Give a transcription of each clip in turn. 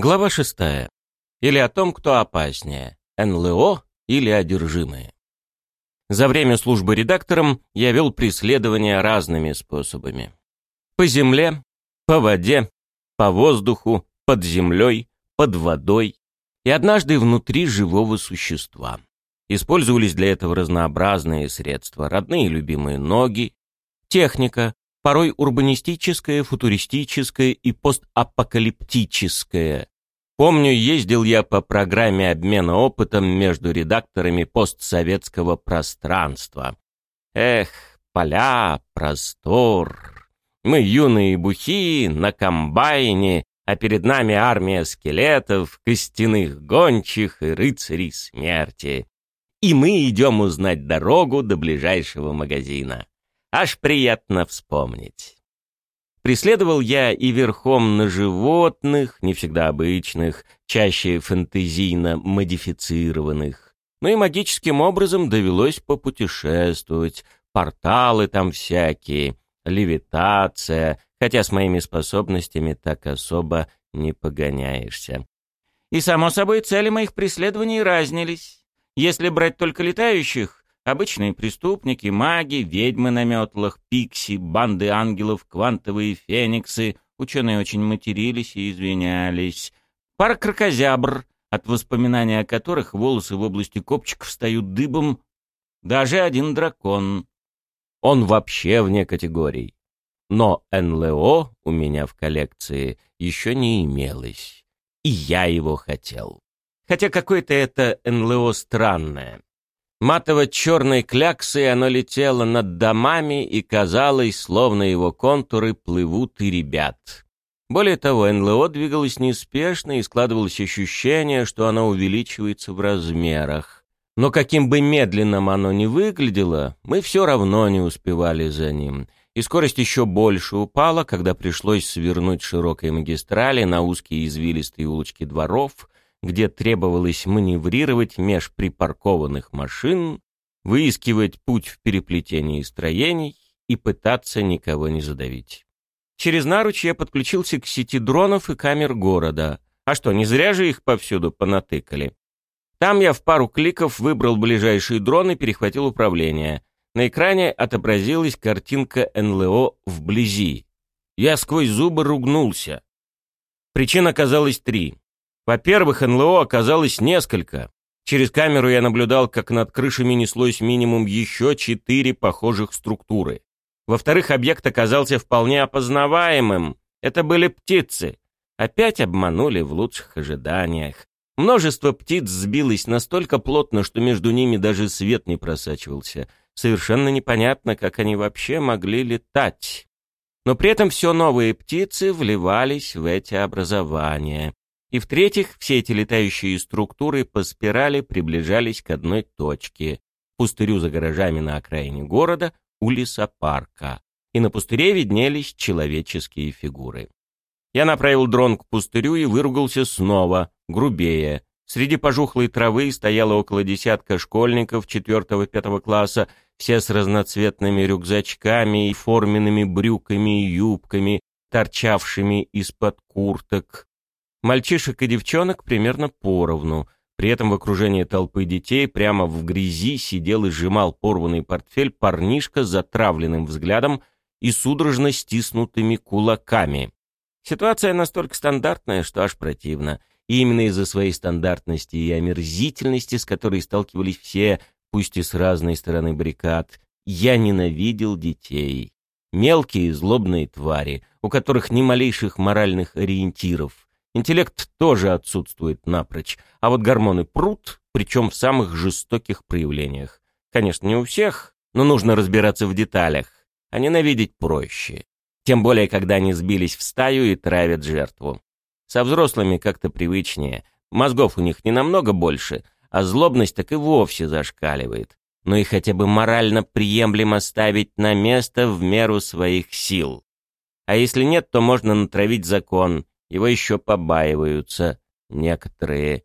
Глава шестая. Или о том, кто опаснее, НЛО или одержимые. За время службы редактором я вел преследования разными способами. По земле, по воде, по воздуху, под землей, под водой и однажды внутри живого существа. Использовались для этого разнообразные средства, родные и любимые ноги, техника, порой урбанистическое, футуристическое и постапокалиптическое. Помню, ездил я по программе обмена опытом между редакторами постсоветского пространства. Эх, поля, простор. Мы юные бухи на комбайне, а перед нами армия скелетов, костяных гончих и рыцарей смерти. И мы идем узнать дорогу до ближайшего магазина. Аж приятно вспомнить. Преследовал я и верхом на животных, не всегда обычных, чаще фэнтезийно модифицированных. Но и магическим образом довелось попутешествовать. Порталы там всякие, левитация, хотя с моими способностями так особо не погоняешься. И, само собой, цели моих преследований разнились. Если брать только летающих, Обычные преступники, маги, ведьмы на метлах, пикси, банды ангелов, квантовые фениксы. Ученые очень матерились и извинялись. Пара крокозябр, от воспоминания о которых волосы в области копчиков встают дыбом. Даже один дракон. Он вообще вне категорий. Но НЛО у меня в коллекции еще не имелось. И я его хотел. Хотя какое-то это НЛО странное. Матово-черной кляксой оно летело над домами, и казалось, словно его контуры плывут и ребят. Более того, НЛО двигалось неспешно, и складывалось ощущение, что оно увеличивается в размерах. Но каким бы медленным оно ни выглядело, мы все равно не успевали за ним. И скорость еще больше упала, когда пришлось свернуть широкой магистрали на узкие извилистые улочки дворов, где требовалось маневрировать меж припаркованных машин, выискивать путь в переплетении строений и пытаться никого не задавить. Через наруч я подключился к сети дронов и камер города. А что, не зря же их повсюду понатыкали. Там я в пару кликов выбрал ближайший дрон и перехватил управление. На экране отобразилась картинка НЛО вблизи. Я сквозь зубы ругнулся. Причин оказалось три. Во-первых, НЛО оказалось несколько. Через камеру я наблюдал, как над крышами неслось минимум еще четыре похожих структуры. Во-вторых, объект оказался вполне опознаваемым. Это были птицы. Опять обманули в лучших ожиданиях. Множество птиц сбилось настолько плотно, что между ними даже свет не просачивался. Совершенно непонятно, как они вообще могли летать. Но при этом все новые птицы вливались в эти образования. И в-третьих, все эти летающие структуры по спирали приближались к одной точке — пустырю за гаражами на окраине города, у лесопарка. И на пустыре виднелись человеческие фигуры. Я направил дрон к пустырю и выругался снова, грубее. Среди пожухлой травы стояло около десятка школьников четвертого-пятого класса, все с разноцветными рюкзачками и форменными брюками и юбками, торчавшими из-под курток. Мальчишек и девчонок примерно поровну. При этом в окружении толпы детей прямо в грязи сидел и сжимал порванный портфель парнишка с затравленным взглядом и судорожно стиснутыми кулаками. Ситуация настолько стандартная, что аж противно. И именно из-за своей стандартности и омерзительности, с которой сталкивались все, пусть и с разной стороны баррикад, я ненавидел детей. Мелкие злобные твари, у которых ни малейших моральных ориентиров — Интеллект тоже отсутствует напрочь, а вот гормоны прут, причем в самых жестоких проявлениях. Конечно, не у всех, но нужно разбираться в деталях, а ненавидеть проще. Тем более, когда они сбились в стаю и травят жертву. Со взрослыми как-то привычнее, мозгов у них не намного больше, а злобность так и вовсе зашкаливает. Но и хотя бы морально приемлемо ставить на место в меру своих сил. А если нет, то можно натравить закон, его еще побаиваются некоторые.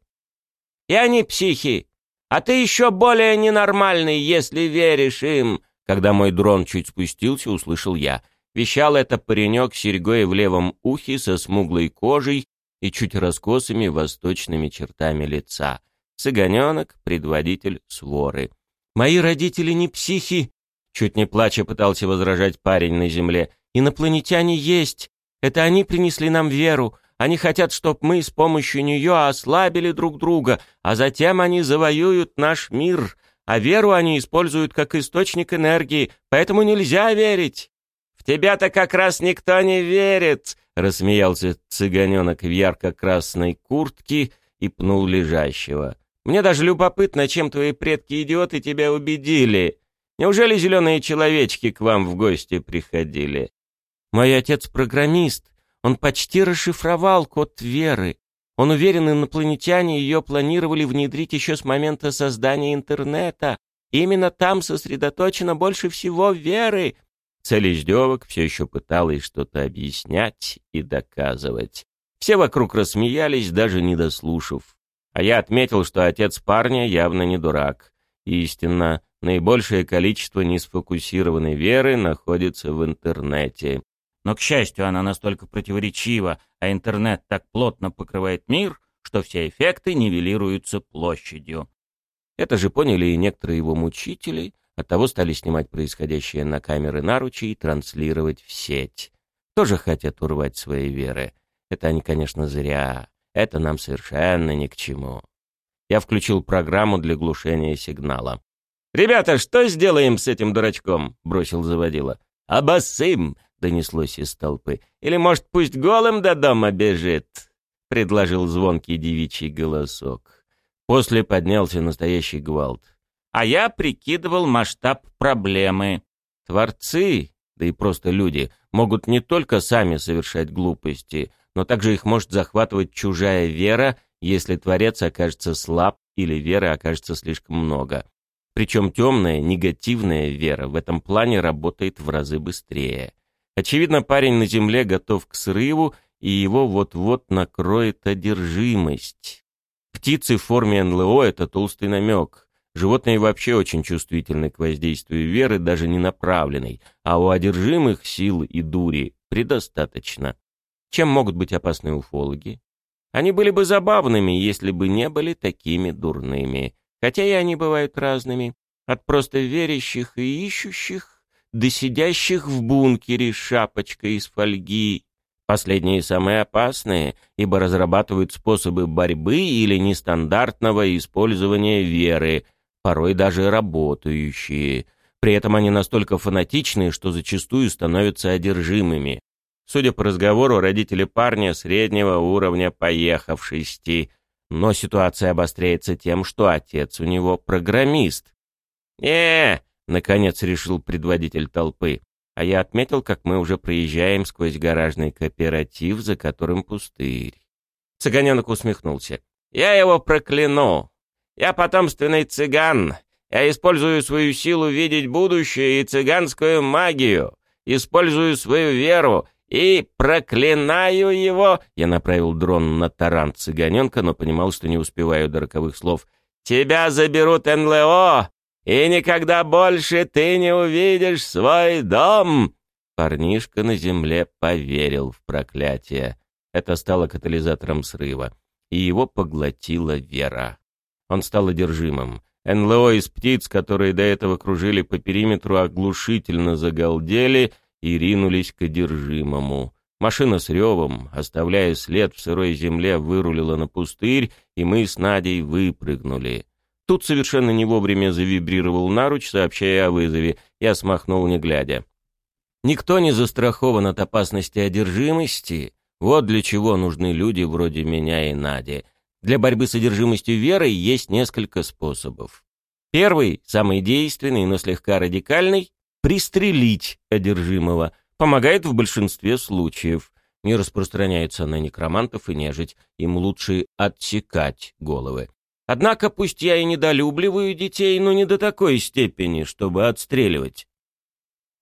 И они психи. А ты еще более ненормальный, если веришь им. Когда мой дрон чуть спустился, услышал я. Вещал это паренек с серьгой в левом ухе со смуглой кожей и чуть раскосыми восточными чертами лица. Цыганенок — предводитель своры. «Мои родители не психи!» Чуть не плача пытался возражать парень на земле. «Инопланетяне есть! Это они принесли нам веру! Они хотят, чтобы мы с помощью нее ослабили друг друга, а затем они завоюют наш мир, а веру они используют как источник энергии, поэтому нельзя верить!» «В тебя-то как раз никто не верит!» — рассмеялся цыганенок в ярко-красной куртке и пнул лежащего. «Мне даже любопытно, чем твои предки-идиоты тебя убедили. Неужели зеленые человечки к вам в гости приходили?» «Мой отец программист. Он почти расшифровал код веры. Он уверен, инопланетяне ее планировали внедрить еще с момента создания интернета. Именно там сосредоточено больше всего веры, Цель издевок все еще пыталась что-то объяснять и доказывать. Все вокруг рассмеялись, даже не дослушав. А я отметил, что отец парня явно не дурак. Истинно, наибольшее количество несфокусированной веры находится в интернете. Но, к счастью, она настолько противоречива, а интернет так плотно покрывает мир, что все эффекты нивелируются площадью. Это же поняли и некоторые его мучители, Оттого стали снимать происходящее на камеры наручи и транслировать в сеть. Тоже хотят урвать свои веры. Это они, конечно, зря. Это нам совершенно ни к чему. Я включил программу для глушения сигнала. «Ребята, что сделаем с этим дурачком?» — бросил заводила. «Обоссым!» — донеслось из толпы. «Или, может, пусть голым до дома бежит?» — предложил звонкий девичий голосок. После поднялся настоящий гвалт а я прикидывал масштаб проблемы. Творцы, да и просто люди, могут не только сами совершать глупости, но также их может захватывать чужая вера, если Творец окажется слаб или веры окажется слишком много. Причем темная, негативная вера в этом плане работает в разы быстрее. Очевидно, парень на земле готов к срыву, и его вот-вот накроет одержимость. Птицы в форме НЛО — это толстый намек. Животные вообще очень чувствительны к воздействию веры, даже не направленной, а у одержимых сил и дури предостаточно. Чем могут быть опасны уфологи? Они были бы забавными, если бы не были такими дурными. Хотя и они бывают разными. От просто верящих и ищущих до сидящих в бункере шапочкой из фольги. Последние самые опасные, ибо разрабатывают способы борьбы или нестандартного использования веры, порой даже работающие. При этом они настолько фанатичные, что зачастую становятся одержимыми. Судя по разговору, родители парня среднего уровня поехавшести. Но ситуация обостряется тем, что отец у него программист. «Не!» — наконец решил предводитель толпы. А я отметил, как мы уже проезжаем сквозь гаражный кооператив, за которым пустырь. Цыганенок усмехнулся. «Я его прокляну! Я потомственный цыган. Я использую свою силу видеть будущее и цыганскую магию. Использую свою веру и проклинаю его. Я направил дрон на таран цыганенка, но понимал, что не успеваю до роковых слов. Тебя заберут НЛО, и никогда больше ты не увидишь свой дом. Парнишка на земле поверил в проклятие. Это стало катализатором срыва, и его поглотила вера. Он стал одержимым. НЛО из птиц, которые до этого кружили по периметру, оглушительно загалдели и ринулись к одержимому. Машина с ревом, оставляя след в сырой земле, вырулила на пустырь, и мы с Надей выпрыгнули. Тут совершенно не вовремя завибрировал наруч, сообщая о вызове. Я смахнул, не глядя. Никто не застрахован от опасности одержимости. Вот для чего нужны люди вроде меня и Нади. Для борьбы с одержимостью верой есть несколько способов. Первый, самый действенный, но слегка радикальный – пристрелить одержимого. Помогает в большинстве случаев. Не распространяется на некромантов и нежить, им лучше отсекать головы. Однако, пусть я и недолюбливаю детей, но не до такой степени, чтобы отстреливать.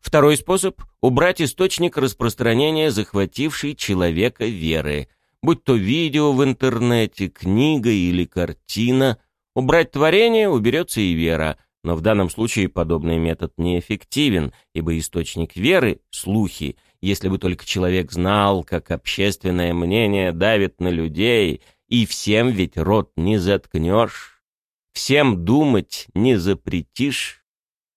Второй способ – убрать источник распространения захватившей человека веры – будь то видео в интернете, книга или картина. Убрать творение уберется и вера, но в данном случае подобный метод неэффективен, ибо источник веры, слухи, если бы только человек знал, как общественное мнение давит на людей, и всем ведь рот не заткнешь, всем думать не запретишь.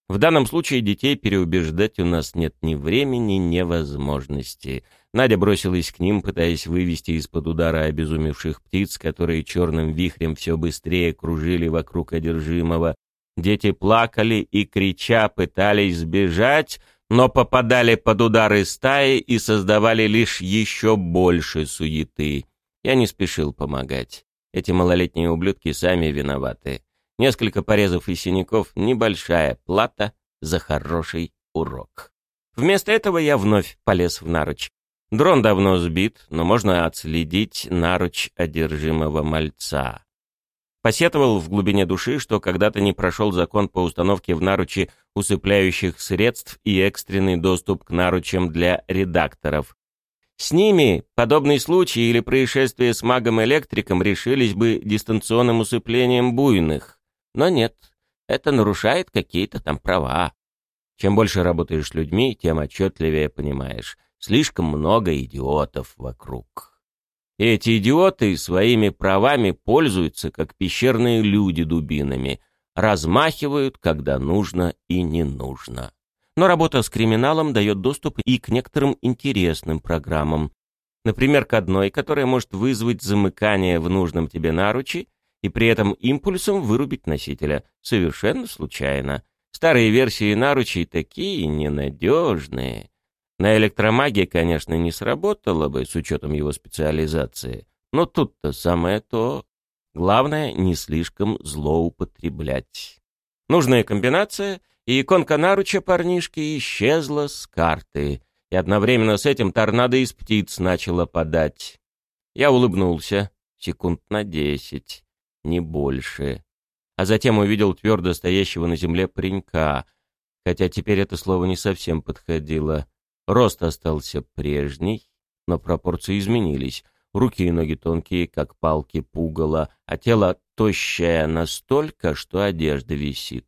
В данном случае детей переубеждать у нас нет ни времени, ни возможности. Надя бросилась к ним, пытаясь вывести из-под удара обезумевших птиц, которые черным вихрем все быстрее кружили вокруг одержимого. Дети плакали и, крича, пытались сбежать, но попадали под удары стаи и создавали лишь еще больше суеты. Я не спешил помогать. Эти малолетние ублюдки сами виноваты. Несколько порезов и синяков — небольшая плата за хороший урок. Вместо этого я вновь полез в наруч. Дрон давно сбит, но можно отследить наруч одержимого мальца. Посетовал в глубине души, что когда-то не прошел закон по установке в наручи усыпляющих средств и экстренный доступ к наручам для редакторов. С ними подобный случай или происшествие с магом-электриком решились бы дистанционным усыплением буйных. Но нет, это нарушает какие-то там права. Чем больше работаешь с людьми, тем отчетливее понимаешь. Слишком много идиотов вокруг. И эти идиоты своими правами пользуются, как пещерные люди дубинами, размахивают, когда нужно и не нужно. Но работа с криминалом дает доступ и к некоторым интересным программам. Например, к одной, которая может вызвать замыкание в нужном тебе наруче и при этом импульсом вырубить носителя, совершенно случайно. Старые версии наручей такие ненадежные, на электромагии, конечно, не сработало бы с учетом его специализации, но тут-то самое то. Главное, не слишком злоупотреблять. Нужная комбинация, и иконка наруча парнишки исчезла с карты, и одновременно с этим торнадо из птиц начала подать. Я улыбнулся, секунд на десять, не больше. А затем увидел твердо стоящего на земле паренька, хотя теперь это слово не совсем подходило. Рост остался прежний, но пропорции изменились. Руки и ноги тонкие, как палки пугала, а тело тощее настолько, что одежда висит.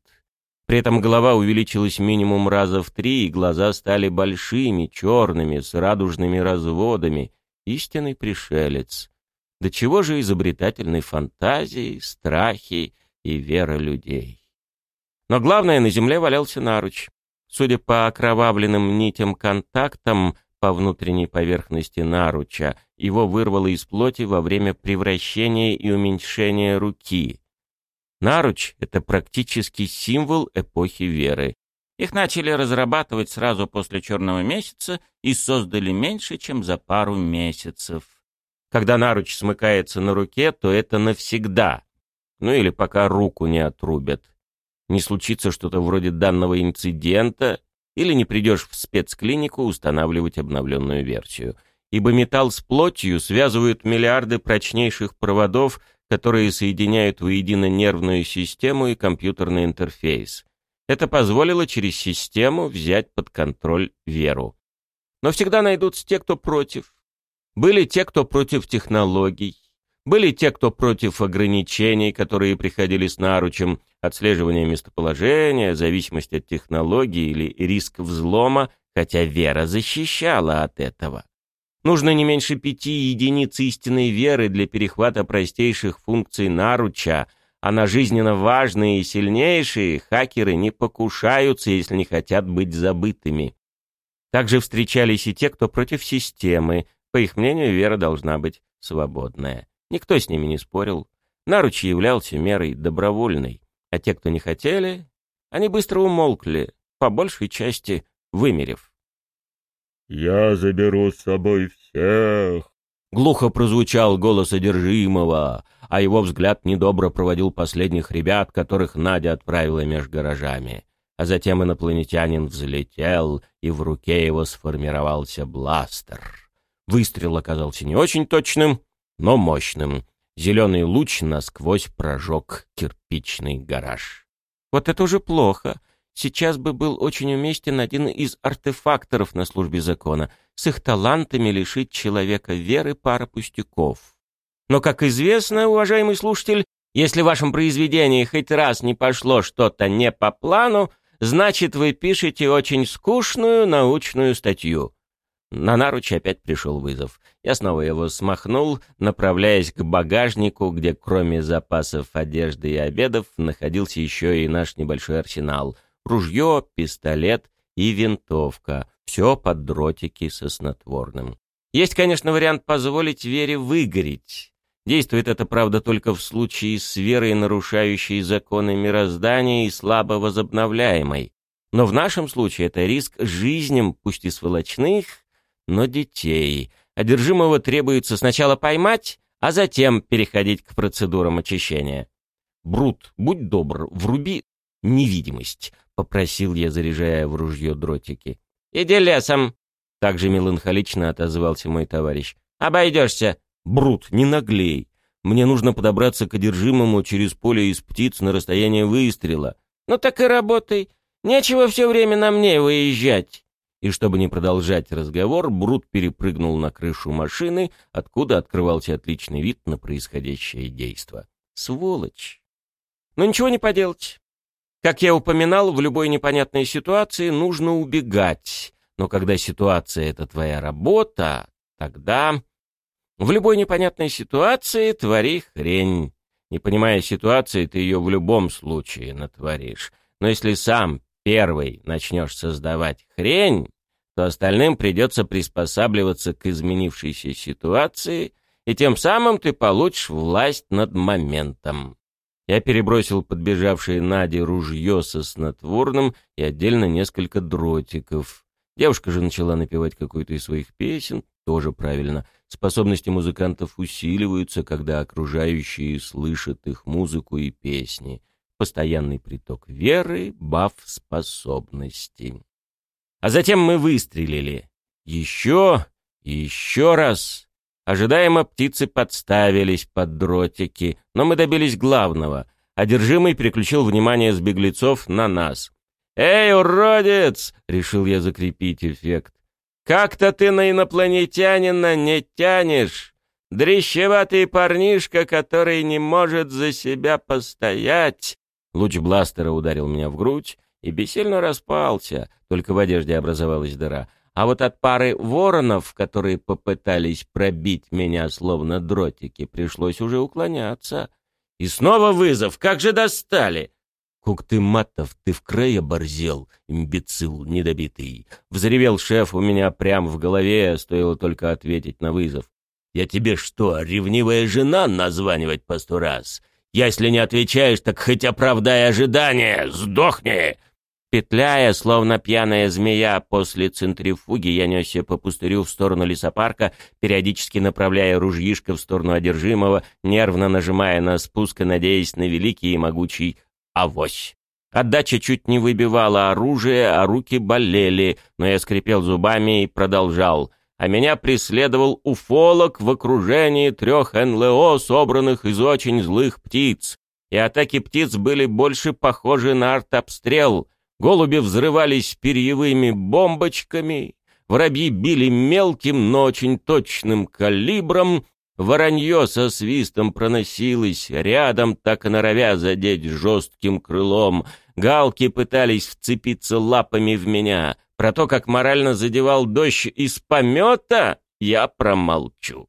При этом голова увеличилась минимум раза в три, и глаза стали большими, черными, с радужными разводами. Истинный пришелец. До чего же изобретательной фантазии, страхи и вера людей. Но главное, на земле валялся наруч. Судя по окровавленным нитям контактам по внутренней поверхности наруча, его вырвало из плоти во время превращения и уменьшения руки. Наруч — это практически символ эпохи веры. Их начали разрабатывать сразу после Черного месяца и создали меньше, чем за пару месяцев. Когда наруч смыкается на руке, то это навсегда. Ну или пока руку не отрубят не случится что-то вроде данного инцидента, или не придешь в спецклинику устанавливать обновленную версию. Ибо металл с плотью связывают миллиарды прочнейших проводов, которые соединяют воедино нервную систему и компьютерный интерфейс. Это позволило через систему взять под контроль веру. Но всегда найдутся те, кто против. Были те, кто против технологий, были те, кто против ограничений, которые приходили с наручем, отслеживания местоположения, зависимость от технологий или риск взлома, хотя вера защищала от этого. Нужно не меньше пяти единиц истинной веры для перехвата простейших функций наруча, а на жизненно важные и сильнейшие хакеры не покушаются, если не хотят быть забытыми. Также встречались и те, кто против системы. По их мнению, вера должна быть свободная. Никто с ними не спорил. Наруч являлся мерой добровольной, а те, кто не хотели, они быстро умолкли, по большей части вымерев. «Я заберу с собой всех!» Глухо прозвучал голос одержимого, а его взгляд недобро проводил последних ребят, которых Надя отправила меж гаражами. А затем инопланетянин взлетел, и в руке его сформировался бластер. Выстрел оказался не очень точным, но мощным. Зеленый луч насквозь прожег кирпичный гараж. Вот это уже плохо. Сейчас бы был очень уместен один из артефакторов на службе закона. С их талантами лишить человека веры пара пустяков. Но, как известно, уважаемый слушатель, если в вашем произведении хоть раз не пошло что-то не по плану, значит, вы пишете очень скучную научную статью. На наруч опять пришел вызов. Я снова его смахнул, направляясь к багажнику, где кроме запасов одежды и обедов находился еще и наш небольшой арсенал. Ружье, пистолет и винтовка. Все под дротики со снотворным. Есть, конечно, вариант позволить Вере выгореть. Действует это, правда, только в случае с верой, нарушающей законы мироздания и слабо возобновляемой. Но в нашем случае это риск жизням, пусть и сволочных, но детей. Одержимого требуется сначала поймать, а затем переходить к процедурам очищения. «Брут, будь добр, вруби невидимость», — попросил я, заряжая в ружье дротики. «Иди лесом», — также меланхолично отозвался мой товарищ. «Обойдешься». «Брут, не наглей. Мне нужно подобраться к одержимому через поле из птиц на расстояние выстрела». «Ну так и работай. Нечего все время на мне выезжать» и чтобы не продолжать разговор, Брут перепрыгнул на крышу машины, откуда открывался отличный вид на происходящее действо. Сволочь! Но ничего не поделать. Как я упоминал, в любой непонятной ситуации нужно убегать. Но когда ситуация — это твоя работа, тогда... В любой непонятной ситуации твори хрень. Не понимая ситуации, ты ее в любом случае натворишь. Но если сам первый начнешь создавать хрень, то остальным придется приспосабливаться к изменившейся ситуации, и тем самым ты получишь власть над моментом. Я перебросил подбежавшее Наде ружье со снотворным и отдельно несколько дротиков. Девушка же начала напевать какую-то из своих песен, тоже правильно. Способности музыкантов усиливаются, когда окружающие слышат их музыку и песни. Постоянный приток веры, баф способностей. А затем мы выстрелили. Еще еще раз. Ожидаемо птицы подставились под дротики, но мы добились главного. Одержимый переключил внимание с беглецов на нас. «Эй, уродец!» — решил я закрепить эффект. «Как-то ты на инопланетянина не тянешь. Дрещеватый парнишка, который не может за себя постоять». Луч бластера ударил меня в грудь, и бессильно распался, только в одежде образовалась дыра. А вот от пары воронов, которые попытались пробить меня словно дротики, пришлось уже уклоняться. И снова вызов, как же достали! «Кук ты, Матов, ты в крае борзел, имбецил недобитый!» Взревел шеф у меня прямо в голове, стоило только ответить на вызов. «Я тебе что, ревнивая жена названивать по сто раз? Если не отвечаешь, так хоть оправдай ожидания, сдохни!» Петляя, словно пьяная змея после центрифуги, я несся по пустырю в сторону лесопарка, периодически направляя ружьишко в сторону одержимого, нервно нажимая на спуск и надеясь на великий и могучий авось. Отдача чуть не выбивала оружие, а руки болели, но я скрипел зубами и продолжал. А меня преследовал уфолог в окружении трех НЛО, собранных из очень злых птиц. И атаки птиц были больше похожи на артобстрел — Голуби взрывались перьевыми бомбочками, воробьи били мелким, но очень точным калибром, воронье со свистом проносилось рядом, так и норовя задеть жестким крылом. Галки пытались вцепиться лапами в меня. Про то, как морально задевал дождь из помета, я промолчу.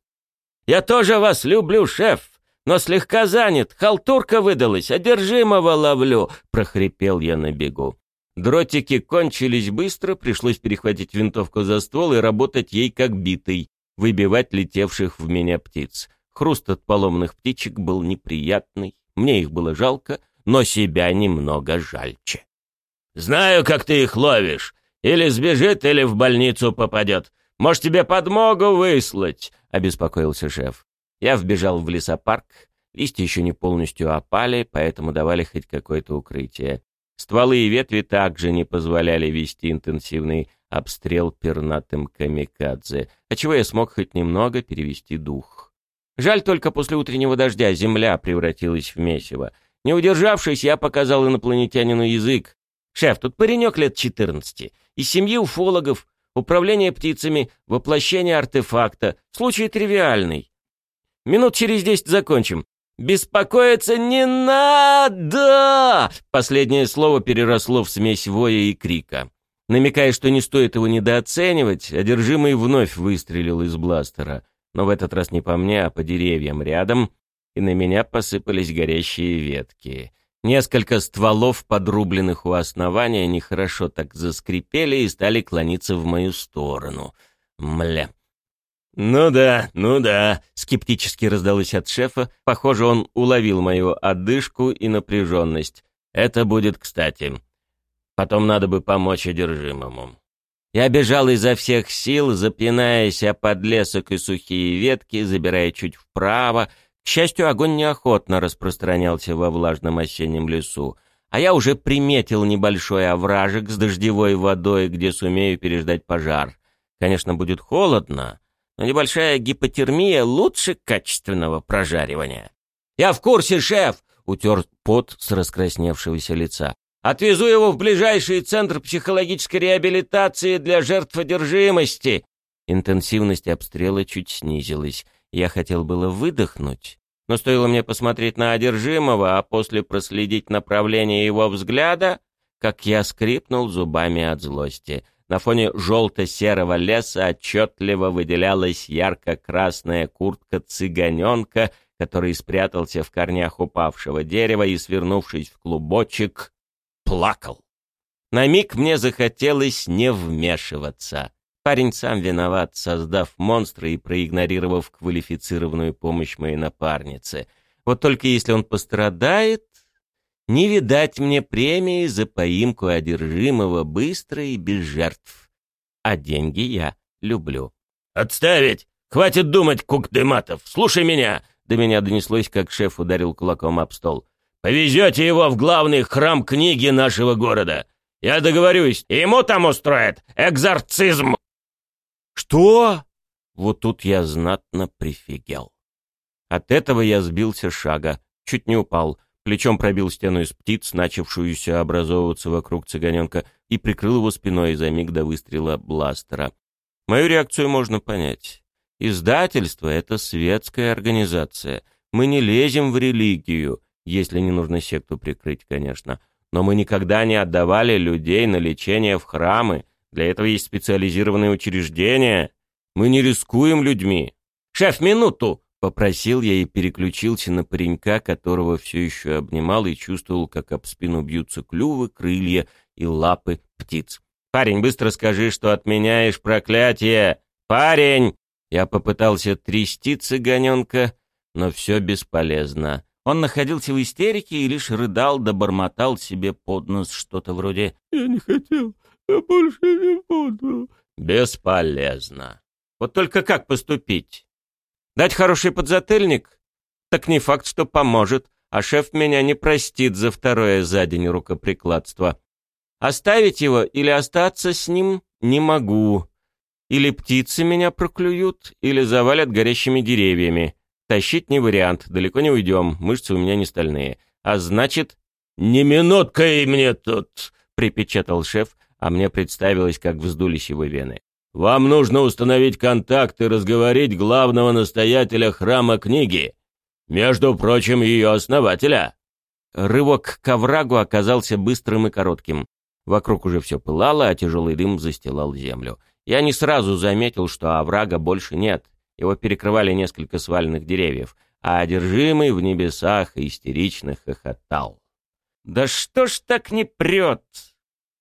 «Я тоже вас люблю, шеф!» но слегка занят, халтурка выдалась, одержимого ловлю!» — прохрипел я на бегу. Дротики кончились быстро, пришлось перехватить винтовку за ствол и работать ей как битой, выбивать летевших в меня птиц. Хруст от поломанных птичек был неприятный, мне их было жалко, но себя немного жальче. «Знаю, как ты их ловишь. Или сбежит, или в больницу попадет. Может, тебе подмогу выслать?» — обеспокоился шеф. Я вбежал в лесопарк. Листья еще не полностью опали, поэтому давали хоть какое-то укрытие. Стволы и ветви также не позволяли вести интенсивный обстрел пернатым камикадзе, отчего я смог хоть немного перевести дух. Жаль только после утреннего дождя земля превратилась в месиво. Не удержавшись, я показал инопланетянину язык. «Шеф, тут паренек лет четырнадцати, из семьи уфологов, управление птицами, воплощение артефакта, случай тривиальный. Минут через десять закончим. «Беспокоиться не надо!» Последнее слово переросло в смесь воя и крика. Намекая, что не стоит его недооценивать, одержимый вновь выстрелил из бластера, но в этот раз не по мне, а по деревьям рядом, и на меня посыпались горящие ветки. Несколько стволов, подрубленных у основания, нехорошо так заскрипели и стали клониться в мою сторону. Мля. «Ну да, ну да», — скептически раздалось от шефа. Похоже, он уловил мою одышку и напряженность. «Это будет кстати. Потом надо бы помочь одержимому». Я бежал изо всех сил, запинаясь о подлесок и сухие ветки, забирая чуть вправо. К счастью, огонь неохотно распространялся во влажном осеннем лесу, а я уже приметил небольшой овражек с дождевой водой, где сумею переждать пожар. Конечно, будет холодно, но небольшая гипотермия лучше качественного прожаривания. «Я в курсе, шеф!» — утер пот с раскрасневшегося лица. «Отвезу его в ближайший центр психологической реабилитации для жертв одержимости!» Интенсивность обстрела чуть снизилась. Я хотел было выдохнуть, но стоило мне посмотреть на одержимого, а после проследить направление его взгляда, как я скрипнул зубами от злости — на фоне желто-серого леса отчетливо выделялась ярко-красная куртка цыганенка, который спрятался в корнях упавшего дерева и, свернувшись в клубочек, плакал. На миг мне захотелось не вмешиваться. Парень сам виноват, создав монстра и проигнорировав квалифицированную помощь моей напарнице. Вот только если он пострадает, не видать мне премии за поимку одержимого быстро и без жертв. А деньги я люблю. «Отставить! Хватит думать, кук Дематов! Слушай меня!» До меня донеслось, как шеф ударил кулаком об стол. «Повезете его в главный храм книги нашего города. Я договорюсь, ему там устроят экзорцизм!» «Что?» Вот тут я знатно прифигел. От этого я сбился шага, чуть не упал, плечом пробил стену из птиц, начавшуюся образовываться вокруг цыганенка, и прикрыл его спиной за миг до выстрела бластера. Мою реакцию можно понять. Издательство — это светская организация. Мы не лезем в религию, если не нужно секту прикрыть, конечно. Но мы никогда не отдавали людей на лечение в храмы. Для этого есть специализированные учреждения. Мы не рискуем людьми. «Шеф, минуту!» Попросил я и переключился на паренька, которого все еще обнимал и чувствовал, как об спину бьются клювы, крылья и лапы птиц. «Парень, быстро скажи, что отменяешь проклятие! Парень!» Я попытался трясти цыганенка, но все бесполезно. Он находился в истерике и лишь рыдал да себе под нос что-то вроде «Я не хотел, я больше не буду». Бесполезно. Вот только как поступить? Дать хороший подзатыльник? Так не факт, что поможет, а шеф меня не простит за второе за день рукоприкладство. Оставить его или остаться с ним не могу. Или птицы меня проклюют, или завалят горящими деревьями. Тащить не вариант, далеко не уйдем, мышцы у меня не стальные. А значит... «Не минутка и мне тут!» — припечатал шеф, а мне представилось, как вздулись его вены. Вам нужно установить контакт и разговорить главного настоятеля храма книги, между прочим, ее основателя». Рывок к оврагу оказался быстрым и коротким. Вокруг уже все пылало, а тяжелый дым застилал землю. Я не сразу заметил, что оврага больше нет. Его перекрывали несколько сваленных деревьев, а одержимый в небесах истерично хохотал. «Да что ж так не прет?»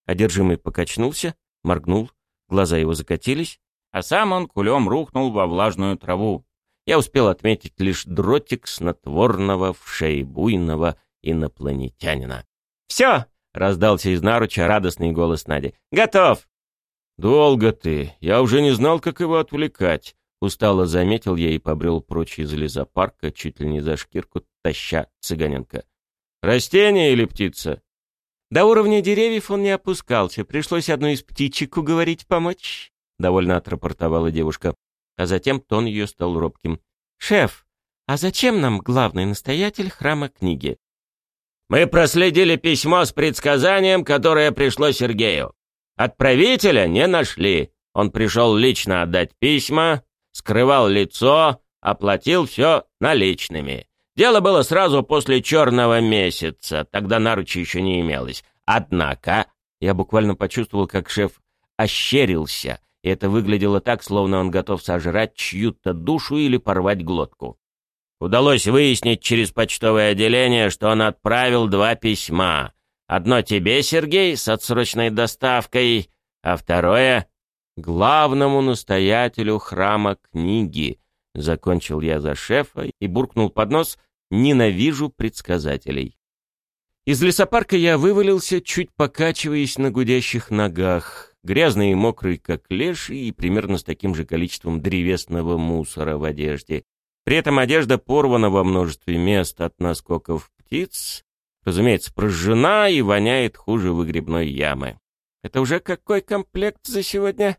Одержимый покачнулся, моргнул, Глаза его закатились, а сам он кулем рухнул во влажную траву. Я успел отметить лишь дротик снотворного в шее буйного инопланетянина. «Все!» — раздался из наруча радостный голос Нади. «Готов!» «Долго ты. Я уже не знал, как его отвлекать». Устало заметил я и побрел прочь из лесопарка, чуть ли не за шкирку, таща цыганенка. «Растение или птица?» До уровня деревьев он не опускался, пришлось одну из птичек уговорить помочь, — довольно отрапортовала девушка. А затем тон ее стал робким. «Шеф, а зачем нам главный настоятель храма книги?» «Мы проследили письмо с предсказанием, которое пришло Сергею. Отправителя не нашли. Он пришел лично отдать письма, скрывал лицо, оплатил все наличными. Дело было сразу после черного месяца, тогда наручи еще не имелось. Однако Я буквально почувствовал, как шеф ощерился, и это выглядело так, словно он готов сожрать чью-то душу или порвать глотку. Удалось выяснить через почтовое отделение, что он отправил два письма. Одно тебе, Сергей, с отсрочной доставкой, а второе — главному настоятелю храма книги. Закончил я за шефа и буркнул под нос «Ненавижу предсказателей». Из лесопарка я вывалился, чуть покачиваясь на гудящих ногах, грязный и мокрый, как леший, и примерно с таким же количеством древесного мусора в одежде. При этом одежда порвана во множестве мест от наскоков птиц, разумеется, прожжена и воняет хуже выгребной ямы. Это уже какой комплект за сегодня?